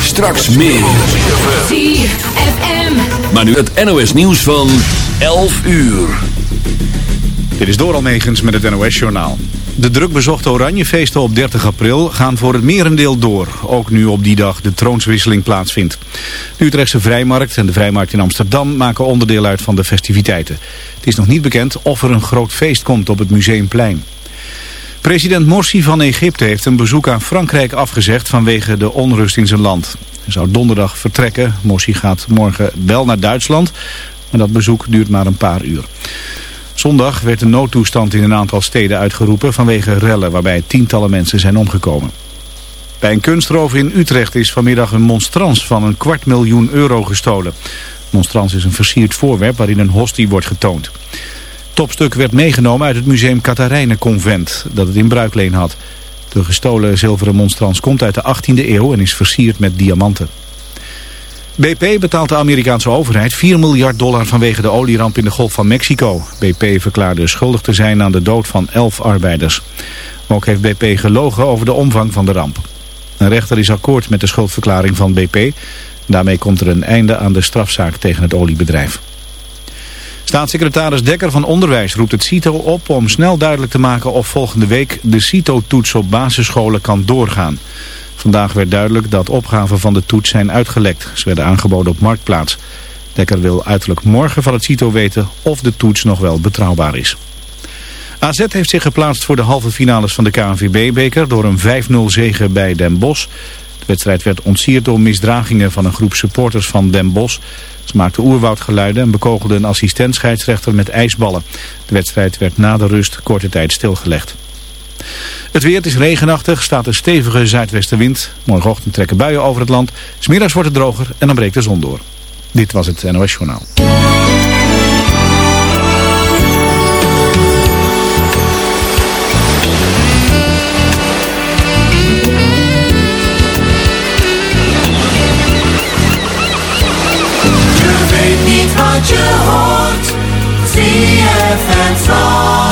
Straks meer. ZFM. Maar nu het NOS nieuws van 11 uur. Dit is Doral Megens met het NOS-journaal. De drukbezochte Oranjefeesten op 30 april gaan voor het merendeel door. Ook nu op die dag de troonswisseling plaatsvindt. De Utrechtse Vrijmarkt en de Vrijmarkt in Amsterdam maken onderdeel uit van de festiviteiten. Het is nog niet bekend of er een groot feest komt op het Museumplein. President Morsi van Egypte heeft een bezoek aan Frankrijk afgezegd vanwege de onrust in zijn land. Hij zou donderdag vertrekken. Morsi gaat morgen wel naar Duitsland, maar dat bezoek duurt maar een paar uur. Zondag werd de noodtoestand in een aantal steden uitgeroepen vanwege rellen waarbij tientallen mensen zijn omgekomen. Bij een kunstroof in Utrecht is vanmiddag een monstrans van een kwart miljoen euro gestolen. Monstrans is een versierd voorwerp waarin een hostie wordt getoond. Topstuk werd meegenomen uit het museum Convent dat het in bruikleen had. De gestolen zilveren monstrans komt uit de 18e eeuw en is versierd met diamanten. BP betaalt de Amerikaanse overheid 4 miljard dollar vanwege de olieramp in de Golf van Mexico. BP verklaarde schuldig te zijn aan de dood van 11 arbeiders. Ook heeft BP gelogen over de omvang van de ramp. Een rechter is akkoord met de schuldverklaring van BP. Daarmee komt er een einde aan de strafzaak tegen het oliebedrijf. Staatssecretaris Dekker van Onderwijs roept het CITO op om snel duidelijk te maken of volgende week de CITO-toets op basisscholen kan doorgaan. Vandaag werd duidelijk dat opgaven van de toets zijn uitgelekt. Ze werden aangeboden op Marktplaats. Dekker wil uiterlijk morgen van het CITO weten of de toets nog wel betrouwbaar is. AZ heeft zich geplaatst voor de halve finales van de KNVB-beker door een 5-0 zege bij Den Bosch. De wedstrijd werd ontsierd door misdragingen van een groep supporters van Den Bosch. Ze maakten oerwoudgeluiden en bekogelden een assistent met ijsballen. De wedstrijd werd na de rust korte tijd stilgelegd. Het weer is regenachtig, staat een stevige zuidwestenwind. Morgenochtend trekken buien over het land. Smiddags wordt het droger en dan breekt de zon door. Dit was het NOS Journaal. and song.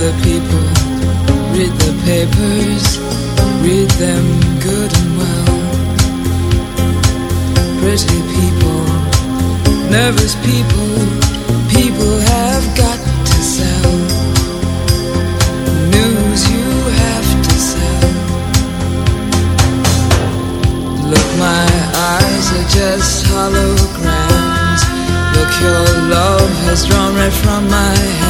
the people read the papers, read them good and well. Pretty people, nervous people, people have got to sell. News you have to sell. Look, my eyes are just holograms. Look, your love has drawn red from my hands.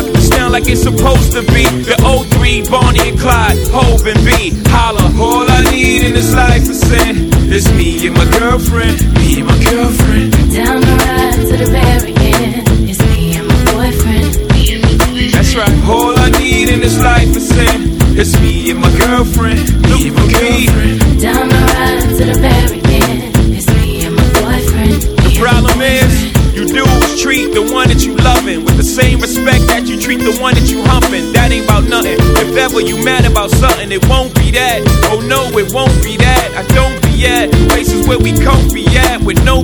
this down like it's supposed to be. The O3, Bonnie and Clyde, Hov and B. Holla, all I need in this life is sin. It's me and my girlfriend, me and my girlfriend. Down the ride to the very end. It's me and my boyfriend. Me and my boyfriend. That's right. All I need in this life is sin. It's me and my girlfriend. Me and my girlfriend. Down the ride to the very end. It's me and my boyfriend. The problem is, treat the one that you loving with the same respect that you treat the one that you humping. That ain't about nothing. If ever you mad about something, it won't be that. Oh no, it won't be that. I don't be at places where we comfy at with no.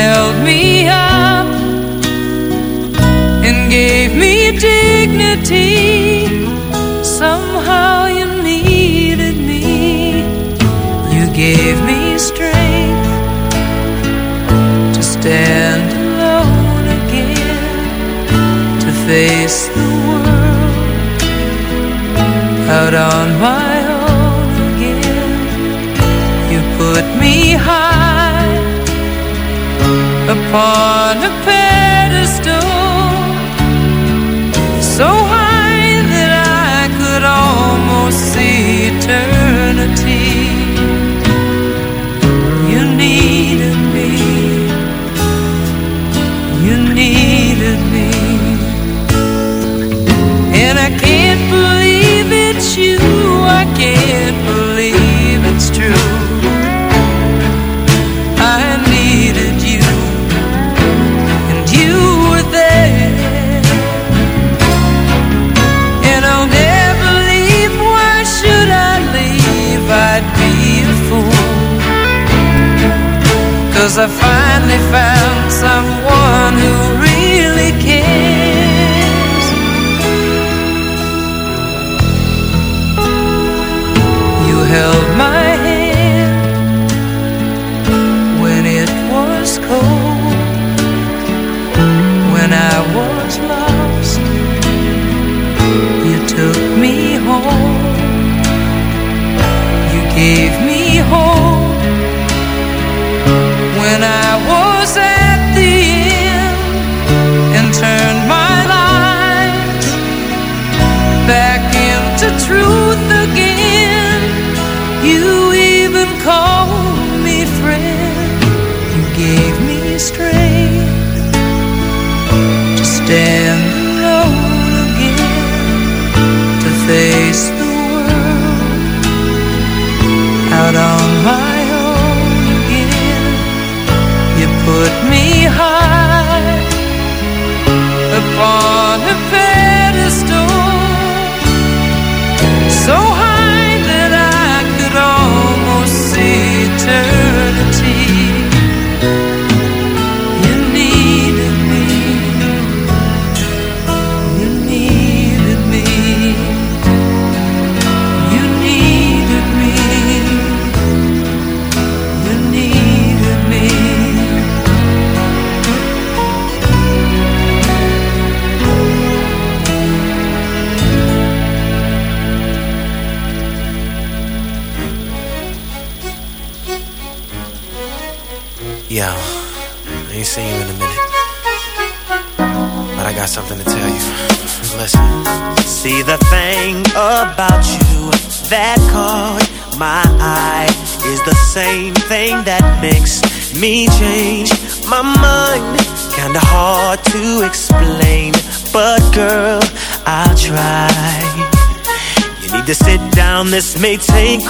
Held me up and gave me dignity. Somehow you needed me, you gave me strength to stand alone again, to face the world out on my own again. You put me high upon a pedestal, so high that I could almost see eternity. You needed me, you needed me, and I can't believe it's you. I can't believe I finally found someone who really cares. You held my hand when it was cold, when I was lost, you took me home, you gave me hope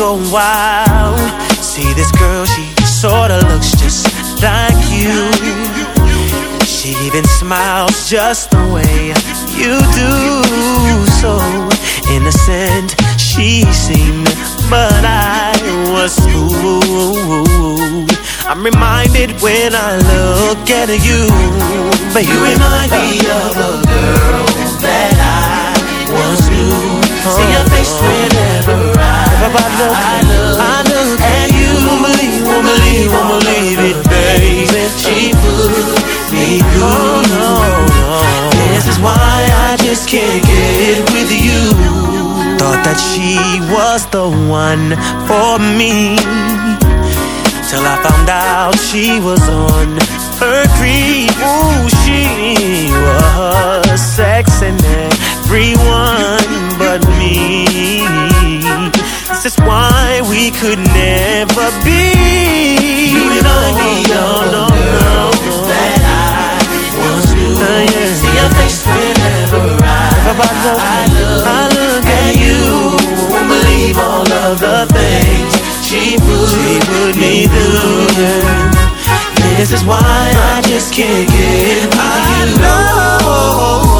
take wild. See this girl, she sorta looks just like you. She even smiles just the way you do. So innocent she seemed, but I was fooled. I'm reminded when I look at you, but you remind me of a I, I look, I look at you. Won't believe, won't believe, won't believe it, baby. She put me through. no, no. This is why I just can't get with you. Thought that she was the one for me. Till I found out she was on her creep. Ooh, she was sexing everyone is why we could never be. You and I, no, no, no. That I once knew. Uh, yeah. See your face whenever I, I, look, I look at you. Won't believe all of the things she put, she put me through. Yeah. This is why I just can't get by. you.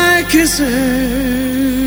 kisses.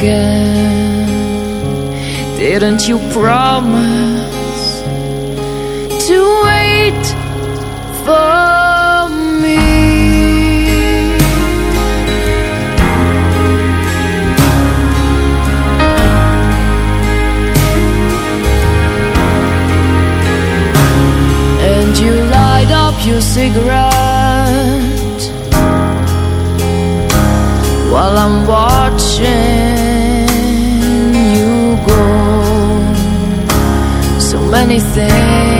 again. Didn't you promise to wait for? me? And you light up your cigarette while I'm watching. anything.